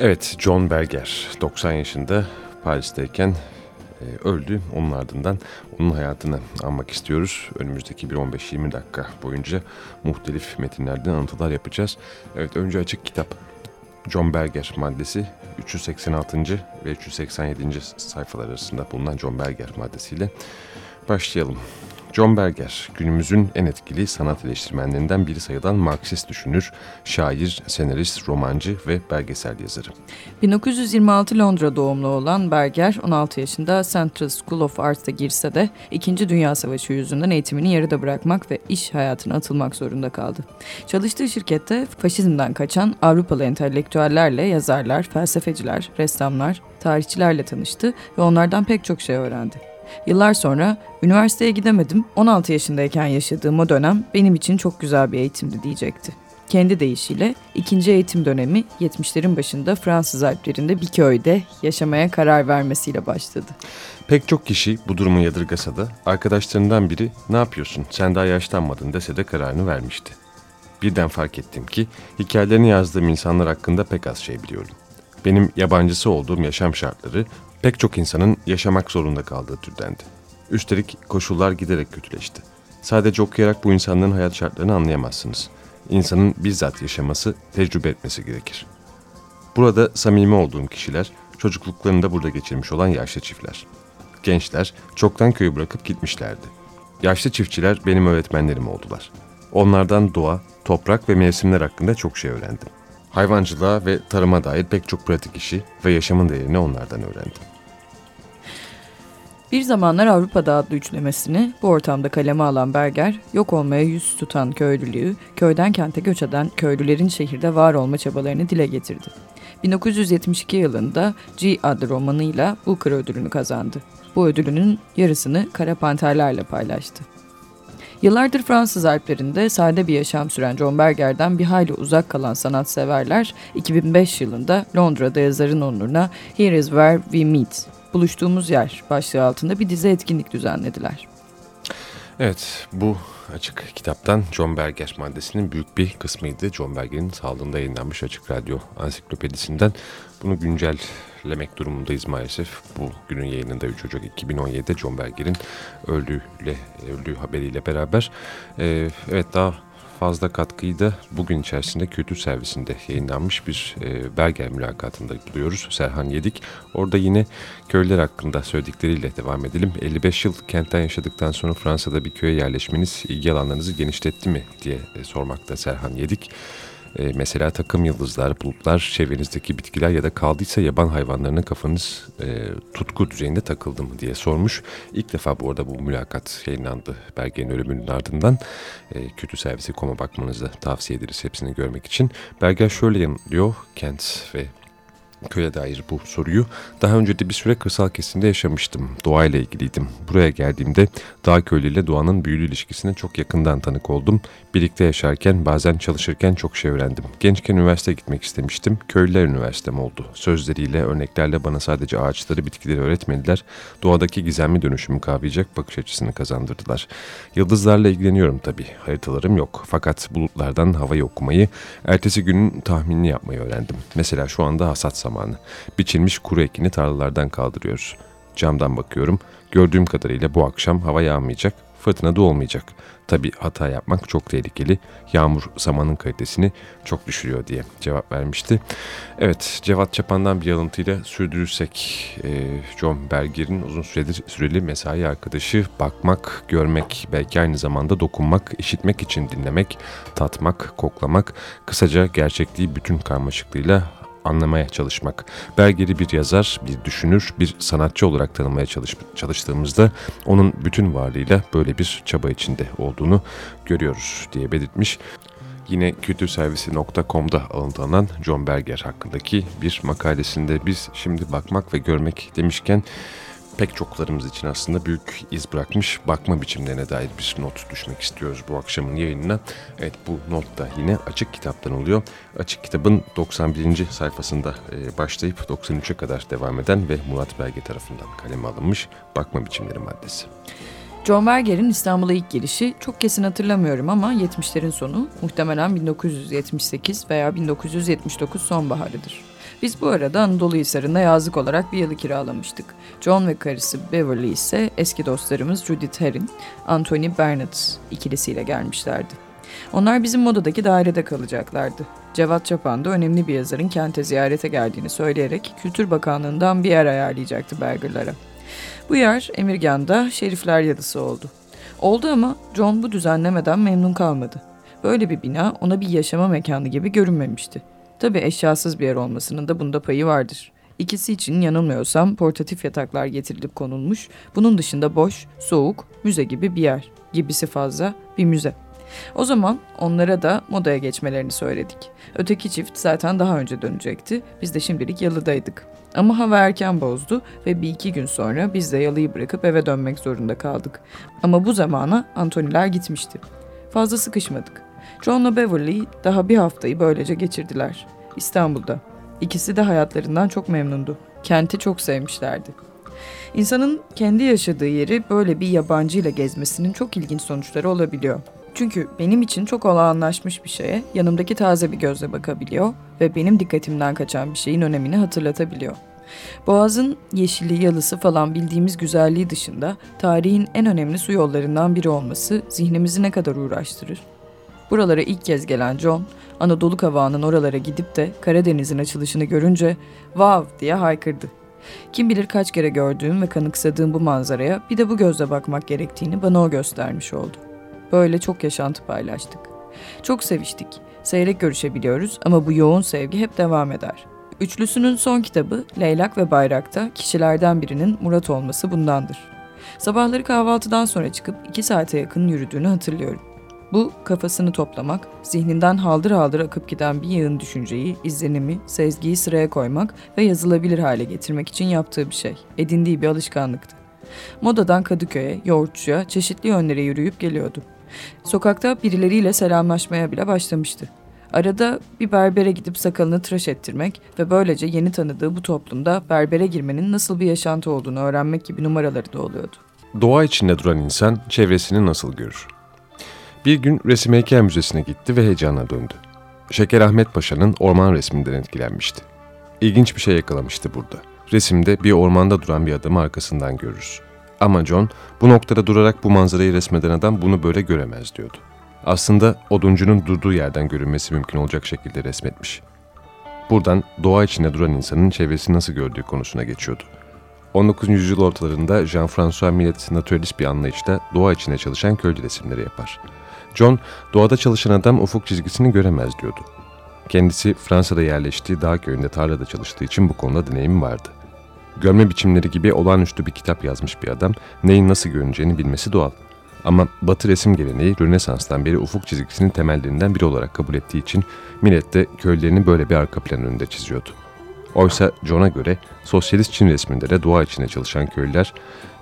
Evet, John Berger 90 yaşında Paris'teyken e, öldü. Onun ardından onun hayatını anmak istiyoruz. Önümüzdeki bir 15-20 dakika boyunca muhtelif metinlerden anlatılar yapacağız. Evet, önce açık kitap John Berger maddesi 386. ve 387. sayfalar arasında bulunan John Berger maddesiyle başlayalım. John Berger, günümüzün en etkili sanat eleştirmenlerinden biri sayılan Marksist düşünür, şair, senarist, romancı ve belgesel yazarı. 1926 Londra doğumlu olan Berger, 16 yaşında Central School of Arts'ta girse de 2. Dünya Savaşı yüzünden eğitimini yarıda bırakmak ve iş hayatına atılmak zorunda kaldı. Çalıştığı şirkette faşizmden kaçan Avrupalı entelektüellerle yazarlar, felsefeciler, ressamlar, tarihçilerle tanıştı ve onlardan pek çok şey öğrendi. Yıllar sonra üniversiteye gidemedim, 16 yaşındayken yaşadığım o dönem benim için çok güzel bir eğitimdi diyecekti. Kendi deyişiyle ikinci eğitim dönemi 70'lerin başında Fransız Alplerinde bir köyde yaşamaya karar vermesiyle başladı. Pek çok kişi bu durumu yadırgasa da arkadaşlarından biri ne yapıyorsun sen daha yaşlanmadın dese de kararını vermişti. Birden fark ettim ki hikayelerini yazdığım insanlar hakkında pek az şey biliyorum. Benim yabancısı olduğum yaşam şartları pek çok insanın yaşamak zorunda kaldığı türdendi. Üstelik koşullar giderek kötüleşti. Sadece okuyarak bu insanların hayat şartlarını anlayamazsınız. İnsanın bizzat yaşaması, tecrübe etmesi gerekir. Burada samimi olduğum kişiler, çocukluklarını da burada geçirmiş olan yaşlı çiftler. Gençler çoktan köyü bırakıp gitmişlerdi. Yaşlı çiftçiler benim öğretmenlerim oldular. Onlardan doğa, toprak ve mevsimler hakkında çok şey öğrendim. Hayvancılığa ve tarıma dair pek çok pratik işi ve yaşamın değerini onlardan öğrendim. Bir zamanlar Avrupa'da adlı üçlemesini bu ortamda kaleme alan Berger, yok olmaya yüz tutan köylülüğü, köyden kente göç eden köylülerin şehirde var olma çabalarını dile getirdi. 1972 yılında G adlı romanıyla Booker ödülünü kazandı. Bu ödülünün yarısını Kara Panterlerle paylaştı. Yıllardır Fransız Alplerinde sade bir yaşam süren John Berger'den bir hayli uzak kalan sanatseverler 2005 yılında Londra'da yazarın onuruna Here is where we meet, buluştuğumuz yer başlığı altında bir dizi etkinlik düzenlediler. Evet bu açık kitaptan John Berger maddesinin büyük bir kısmıydı. John Berger'in sağlığında yayınlanmış Açık Radyo ansiklopedisinden. Bunu güncellemek durumundayız maalesef. Bu günün yayınında 3 Ocak 2017'de John Berger'in öldüğüyle, öldüğü haberiyle beraber. Ee, evet daha fazla katkıyı da bugün içerisinde kültür servisinde yayınlanmış bir e, Berger mülakatında buluyoruz. Serhan Yedik. Orada yine köylüler hakkında söyledikleriyle devam edelim. 55 yıl kentten yaşadıktan sonra Fransa'da bir köye yerleşmeniz ilgi alanlarınızı genişletti mi diye e, sormakta Serhan Yedik. E, mesela takım yıldızlar, bulutlar, çevrenizdeki bitkiler ya da kaldıysa yaban hayvanlarına kafanız e, tutku düzeyinde takıldı mı diye sormuş. İlk defa bu arada bu mülakat yayınlandı Berger'in ölümünün ardından. E, kötü servisi koma bakmanızı tavsiye ederiz hepsini görmek için. Berger şöyle yanıtlıyor. Kent ve köye dair bu soruyu. Daha önce de bir süre kırsal kesimde yaşamıştım. Doğayla ilgiliydim. Buraya geldiğimde dağ köylüyle doğanın büyülü ilişkisine çok yakından tanık oldum. Birlikte yaşarken bazen çalışırken çok şey öğrendim. Gençken üniversiteye gitmek istemiştim. Köylüler üniversitem oldu. Sözleriyle, örneklerle bana sadece ağaçları, bitkileri öğretmediler. Doğadaki gizemli dönüşümü kavrayacak bakış açısını kazandırdılar. Yıldızlarla ilgileniyorum tabii. Haritalarım yok. Fakat bulutlardan havayı okumayı, ertesi günün tahminini yapmayı öğrendim. Mesela şu anda hasat zamanı. Biçilmiş kuru ekini tarlalardan kaldırıyoruz. Camdan bakıyorum. Gördüğüm kadarıyla bu akşam hava yağmayacak, fırtına da olmayacak. Tabi hata yapmak çok tehlikeli. Yağmur samanın kalitesini çok düşürüyor diye cevap vermişti. Evet Cevat Çapan'dan bir alıntıyla sürdürürsek e, John Berger'in uzun süredir süreli mesai arkadaşı bakmak, görmek, belki aynı zamanda dokunmak, işitmek için dinlemek, tatmak, koklamak, kısaca gerçekliği bütün karmaşıklığıyla anlamaya çalışmak. Berger'i bir yazar, bir düşünür, bir sanatçı olarak tanımaya çalış çalıştığımızda onun bütün varlığıyla böyle bir çaba içinde olduğunu görüyoruz diye belirtmiş. Yine kültürservisi.com'da alıntılanan John Berger hakkındaki bir makalesinde biz şimdi bakmak ve görmek demişken pek çoklarımız için aslında büyük iz bırakmış bakma biçimlerine dair bir not düşmek istiyoruz bu akşamın yayınına. Evet bu not da yine açık kitaptan oluyor. Açık kitabın 91. sayfasında e, başlayıp 93'e kadar devam eden ve Murat Belge tarafından kaleme alınmış bakma biçimleri maddesi. John Berger'in İstanbul'a ilk gelişi çok kesin hatırlamıyorum ama 70'lerin sonu muhtemelen 1978 veya 1979 sonbaharıdır. Biz bu arada Anadolu Hisarı'nda yazlık olarak bir yılı kiralamıştık. John ve karısı Beverly ise eski dostlarımız Judith Herrin, Anthony Bernard ikilisiyle gelmişlerdi. Onlar bizim modadaki dairede kalacaklardı. Cevat Çapan da önemli bir yazarın kente ziyarete geldiğini söyleyerek Kültür Bakanlığı'ndan bir yer ayarlayacaktı Berger'lara. Bu yer Emirgan'da Şerifler Yadısı oldu. Oldu ama John bu düzenlemeden memnun kalmadı. Böyle bir bina ona bir yaşama mekanı gibi görünmemişti. Tabii eşyasız bir yer olmasının da bunda payı vardır. İkisi için yanılmıyorsam portatif yataklar getirilip konulmuş, bunun dışında boş, soğuk, müze gibi bir yer. Gibisi fazla bir müze. O zaman onlara da modaya geçmelerini söyledik. Öteki çift zaten daha önce dönecekti. Biz de şimdilik yalıdaydık. Ama hava erken bozdu ve bir iki gün sonra biz de yalıyı bırakıp eve dönmek zorunda kaldık. Ama bu zamana Antoniler gitmişti. Fazla sıkışmadık. John'la Beverly daha bir haftayı böylece geçirdiler. İstanbul'da. İkisi de hayatlarından çok memnundu. Kenti çok sevmişlerdi. İnsanın kendi yaşadığı yeri böyle bir yabancıyla gezmesinin çok ilginç sonuçları olabiliyor. Çünkü benim için çok olağanlaşmış bir şeye yanımdaki taze bir gözle bakabiliyor ve benim dikkatimden kaçan bir şeyin önemini hatırlatabiliyor. Boğaz'ın yeşili, yalısı falan bildiğimiz güzelliği dışında tarihin en önemli su yollarından biri olması zihnimizi ne kadar uğraştırır. Buralara ilk kez gelen John, Anadolu kavağının oralara gidip de Karadeniz'in açılışını görünce "Wow!" diye haykırdı. Kim bilir kaç kere gördüğüm ve kanıksadığım bu manzaraya bir de bu gözle bakmak gerektiğini bana o göstermiş oldu. Böyle çok yaşantı paylaştık. Çok seviştik. Seyrek görüşebiliyoruz ama bu yoğun sevgi hep devam eder. Üçlüsünün son kitabı Leylak ve Bayrak'ta kişilerden birinin Murat olması bundandır. Sabahları kahvaltıdan sonra çıkıp iki saate yakın yürüdüğünü hatırlıyorum. Bu kafasını toplamak, zihninden haldır haldır akıp giden bir yığın düşünceyi, izlenimi, sezgiyi sıraya koymak ve yazılabilir hale getirmek için yaptığı bir şey, edindiği bir alışkanlıktı. Modadan Kadıköy'e, Yoğurtçu'ya çeşitli yönlere yürüyüp geliyordu. Sokakta birileriyle selamlaşmaya bile başlamıştı. Arada bir berbere gidip sakalını tıraş ettirmek ve böylece yeni tanıdığı bu toplumda berbere girmenin nasıl bir yaşantı olduğunu öğrenmek gibi numaraları da oluyordu. Doğa içinde duran insan çevresini nasıl görür? Bir gün Resim Heykel Müzesi'ne gitti ve heyecana döndü. Şeker Ahmet Paşa'nın orman resminden etkilenmişti. İlginç bir şey yakalamıştı burada. Resimde bir ormanda duran bir adamı arkasından görürüz. Ama John bu noktada durarak bu manzarayı resmeden adam bunu böyle göremez diyordu. Aslında oduncunun durduğu yerden görünmesi mümkün olacak şekilde resmetmiş. Buradan doğa içinde duran insanın çevresini nasıl gördüğü konusuna geçiyordu. 19. yüzyıl ortalarında Jean-François Millet naturalist bir anlayışla doğa içinde çalışan köylü resimleri yapar. John, doğada çalışan adam ufuk çizgisini göremez diyordu. Kendisi Fransa'da yerleştiği dağ köyünde tarlada çalıştığı için bu konuda deneyimi vardı. Görme biçimleri gibi olağanüstü bir kitap yazmış bir adam neyin nasıl görüneceğini bilmesi doğal. Ama Batı resim geleneği Rönesans'tan beri ufuk çizgisinin temellerinden biri olarak kabul ettiği için millet de köylerini böyle bir arka plan önünde çiziyordu. Oysa John'a göre sosyalist Çin resminde de doğa içinde çalışan köylüler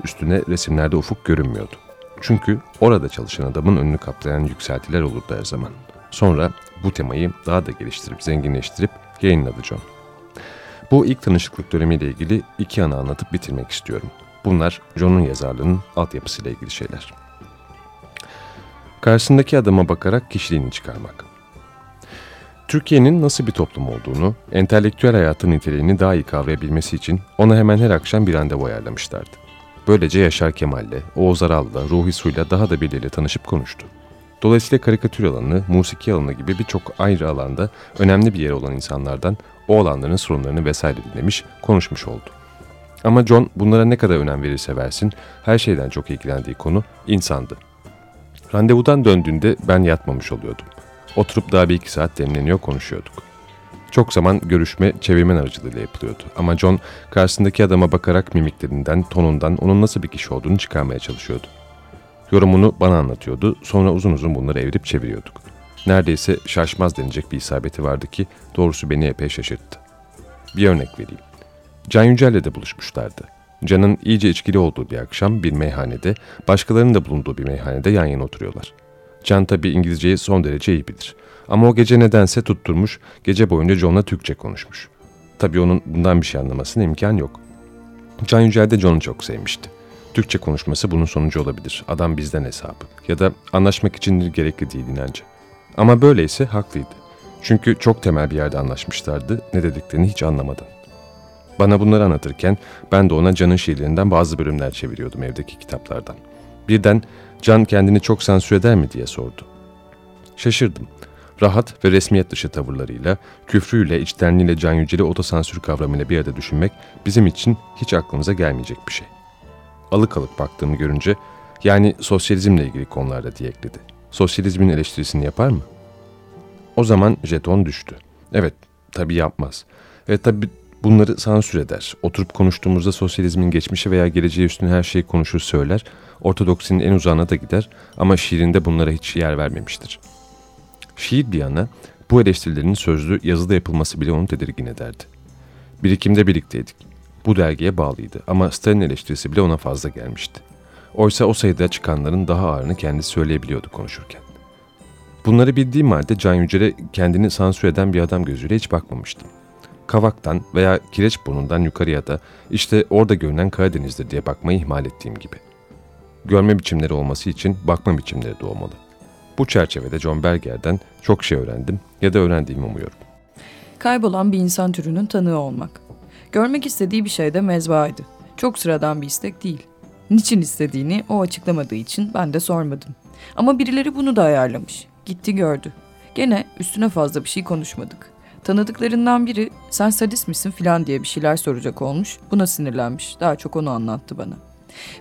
üstüne resimlerde ufuk görünmüyordu. Çünkü orada çalışan adamın önünü kaplayan yükseltiler olurdu her zaman. Sonra bu temayı daha da geliştirip zenginleştirip yayınladı John. Bu ilk tanışıklık dönemiyle ilgili iki anı anlatıp bitirmek istiyorum. Bunlar John'un yazarlığının altyapısıyla ilgili şeyler. Karşısındaki adama bakarak kişiliğini çıkarmak. Türkiye'nin nasıl bir toplum olduğunu, entelektüel hayatın niteliğini daha iyi kavrayabilmesi için ona hemen her akşam bir randevu ayarlamışlardı. Böylece Yaşar Kemal'le, Oğuz Aral'la, Ruhi Su'yla daha da birileriyle tanışıp konuştu. Dolayısıyla karikatür alanı, musiki alanı gibi birçok ayrı alanda önemli bir yer olan insanlardan o alanların sorunlarını vesaire dinlemiş, konuşmuş oldu. Ama John bunlara ne kadar önem verirse versin, her şeyden çok ilgilendiği konu insandı. Randevudan döndüğünde ben yatmamış oluyordum. Oturup daha bir iki saat demleniyor konuşuyorduk. Çok zaman görüşme çevirmen aracılığıyla yapılıyordu. Ama John karşısındaki adama bakarak mimiklerinden, tonundan onun nasıl bir kişi olduğunu çıkarmaya çalışıyordu. Yorumunu bana anlatıyordu. Sonra uzun uzun bunları evirip çeviriyorduk. Neredeyse şaşmaz denecek bir isabeti vardı ki doğrusu beni epey şaşırttı. Bir örnek vereyim. Can Yücel'le de buluşmuşlardı. Can'ın iyice içkili olduğu bir akşam bir meyhanede, başkalarının da bulunduğu bir meyhanede yan yana oturuyorlar. Can tabi İngilizceyi son derece iyi bilir. Ama o gece nedense tutturmuş, gece boyunca John'la Türkçe konuşmuş. Tabi onun bundan bir şey anlamasına imkan yok. Can Yücel de John'u çok sevmişti. Türkçe konuşması bunun sonucu olabilir. Adam bizden hesabı. Ya da anlaşmak için gerekli değil inancı. Ama böyleyse haklıydı. Çünkü çok temel bir yerde anlaşmışlardı, ne dediklerini hiç anlamadan. Bana bunları anlatırken ben de ona Can'ın şiirlerinden bazı bölümler çeviriyordum evdeki kitaplardan. Birden Can kendini çok sansür eder mi diye sordu. Şaşırdım. Rahat ve resmiyet dışı tavırlarıyla, küfrüyle, içtenliğiyle Can Yücel'i otosansür kavramıyla bir arada düşünmek bizim için hiç aklımıza gelmeyecek bir şey. Alık alık baktığımı görünce, yani sosyalizmle ilgili konularda diye ekledi. Sosyalizmin eleştirisini yapar mı? O zaman jeton düştü. Evet, tabii yapmaz. Ve tabii bunları sansür eder. Oturup konuştuğumuzda sosyalizmin geçmişi veya geleceği üstüne her şeyi konuşur söyler. Ortodoksinin en uzağına da gider ama şiirinde bunlara hiç yer vermemiştir. Şiir bir yana bu eleştirilerin sözlü yazıda yapılması bile onu tedirgin ederdi. Birikimde birlikteydik. Bu dergiye bağlıydı ama Stalin eleştirisi bile ona fazla gelmişti. Oysa o sayıda çıkanların daha ağırını kendisi söyleyebiliyordu konuşurken. Bunları bildiğim halde Can Yücel'e kendini sansür eden bir adam gözüyle hiç bakmamıştım. Kavaktan veya kireç burnundan yukarıya da işte orada görünen Karadeniz'dir diye bakmayı ihmal ettiğim gibi. Görme biçimleri olması için bakma biçimleri de olmalı. Bu çerçevede John Berger'den çok şey öğrendim ya da öğrendiğimi umuyorum. Kaybolan bir insan türünün tanığı olmak. Görmek istediği bir şey de mezbahaydı. Çok sıradan bir istek değil. Niçin istediğini o açıklamadığı için ben de sormadım. Ama birileri bunu da ayarlamış. Gitti gördü. Gene üstüne fazla bir şey konuşmadık. Tanıdıklarından biri sen sadist misin filan diye bir şeyler soracak olmuş. Buna sinirlenmiş. Daha çok onu anlattı bana.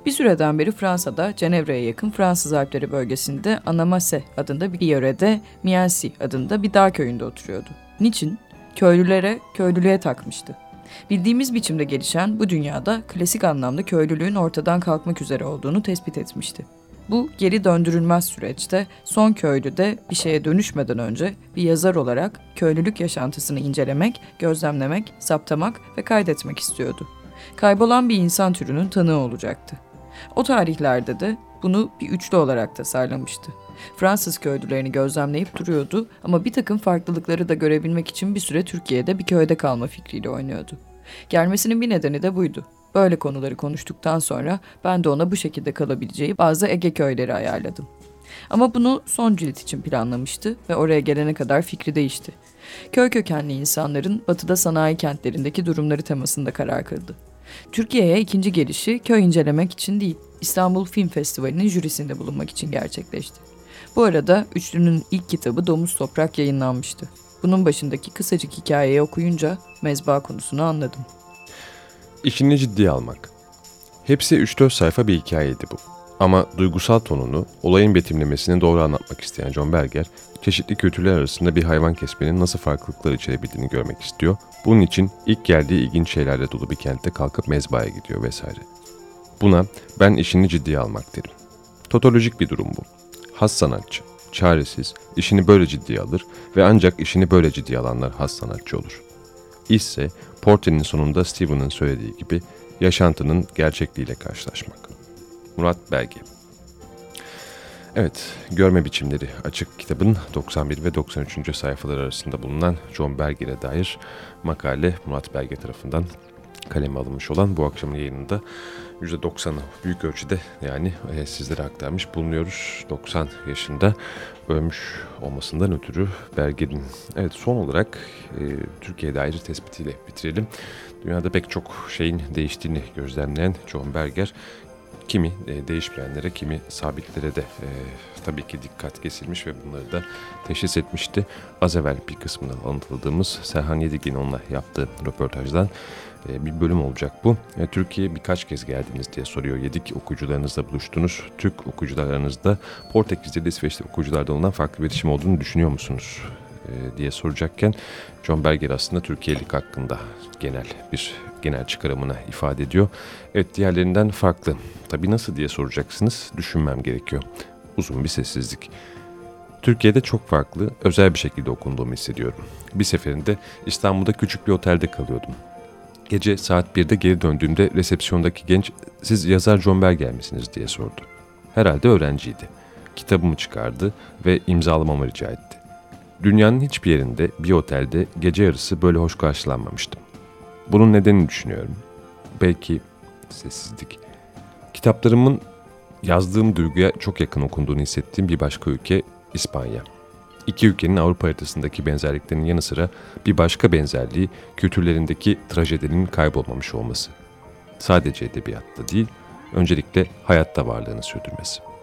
Bir süreden beri Fransa'da Cenevre'ye yakın Fransız Alpleri bölgesinde Anamase adında bir yörede Miensi adında bir dağ köyünde oturuyordu. Niçin? Köylülere, köylülüğe takmıştı. Bildiğimiz biçimde gelişen bu dünyada klasik anlamda köylülüğün ortadan kalkmak üzere olduğunu tespit etmişti. Bu geri döndürülmez süreçte son köylü de bir şeye dönüşmeden önce bir yazar olarak köylülük yaşantısını incelemek, gözlemlemek, saptamak ve kaydetmek istiyordu. Kaybolan bir insan türünün tanığı olacaktı. O tarihlerde de bunu bir üçlü olarak tasarlamıştı. Fransız köylülerini gözlemleyip duruyordu ama bir takım farklılıkları da görebilmek için bir süre Türkiye'de bir köyde kalma fikriyle oynuyordu. Gelmesinin bir nedeni de buydu. Böyle konuları konuştuktan sonra ben de ona bu şekilde kalabileceği bazı Ege köyleri ayarladım. Ama bunu son cilt için planlamıştı ve oraya gelene kadar fikri değişti. Köy kökenli insanların batıda sanayi kentlerindeki durumları temasında karar kıldı. Türkiye'ye ikinci gelişi köy incelemek için değil, İstanbul Film Festivali'nin jürisinde bulunmak için gerçekleşti. Bu arada üçlünün ilk kitabı Domuz Toprak yayınlanmıştı. Bunun başındaki kısacık hikayeyi okuyunca mezba konusunu anladım. İşini ciddiye almak. Hepsi 3-4 sayfa bir hikayeydi bu. Ama duygusal tonunu, olayın betimlemesini doğru anlatmak isteyen John Berger, çeşitli kültürler arasında bir hayvan kesmenin nasıl farklılıklar içerebildiğini görmek istiyor. Bunun için ilk geldiği ilginç şeylerle dolu bir kentte kalkıp mezbaya gidiyor vesaire. Buna ben işini ciddiye almak derim. Totolojik bir durum bu. Has sanatçı, çaresiz, işini böyle ciddiye alır ve ancak işini böyle ciddiye alanlar has sanatçı olur. İşse Porte'nin sonunda Stephen'ın söylediği gibi yaşantının gerçekliğiyle karşılaşmak. Murat Belge Evet, Görme Biçimleri açık kitabın 91 ve 93. sayfaları arasında bulunan John Berger'e dair makale Murat Belge tarafından kaleme alınmış olan bu akşamın yayınında %90'ı büyük ölçüde yani e, sizlere aktarmış bulunuyoruz. 90 yaşında ölmüş olmasından ötürü Berger'in. Evet son olarak e, Türkiye'ye dair tespitiyle bitirelim. Dünyada pek çok şeyin değiştiğini gözlemleyen John Berger kimi e, değişmeyenlere kimi sabitlere de e, tabii ki dikkat kesilmiş ve bunları da teşhis etmişti. Az evvel bir kısmını anlatıldığımız Serhan Yedigin onunla yaptığı röportajdan e, bir bölüm olacak bu. E, Türkiye'ye birkaç kez geldiniz diye soruyor. Yedik okuyucularınızla buluştunuz. Türk okuyucular aranızda Portekiz'de de İsveç'te okuyucularda olan farklı bir iletişim olduğunu düşünüyor musunuz? E, diye soracakken John Berger aslında Türkiye'lik hakkında genel bir genel çıkarımını ifade ediyor. Evet diğerlerinden farklı. Tabii nasıl diye soracaksınız düşünmem gerekiyor. Uzun bir sessizlik. Türkiye'de çok farklı, özel bir şekilde okunduğumu hissediyorum. Bir seferinde İstanbul'da küçük bir otelde kalıyordum. Gece saat 1'de geri döndüğümde resepsiyondaki genç siz yazar John Berger misiniz diye sordu. Herhalde öğrenciydi. Kitabımı çıkardı ve imzalamamı rica etti. Dünyanın hiçbir yerinde bir otelde gece yarısı böyle hoş karşılanmamıştım. Bunun nedenini düşünüyorum. Belki sessizlik. Kitaplarımın yazdığım duyguya çok yakın okunduğunu hissettiğim bir başka ülke İspanya. İki ülkenin Avrupa haritasındaki benzerliklerinin yanı sıra bir başka benzerliği kültürlerindeki trajedinin kaybolmamış olması. Sadece edebiyatta değil, öncelikle hayatta varlığını sürdürmesi.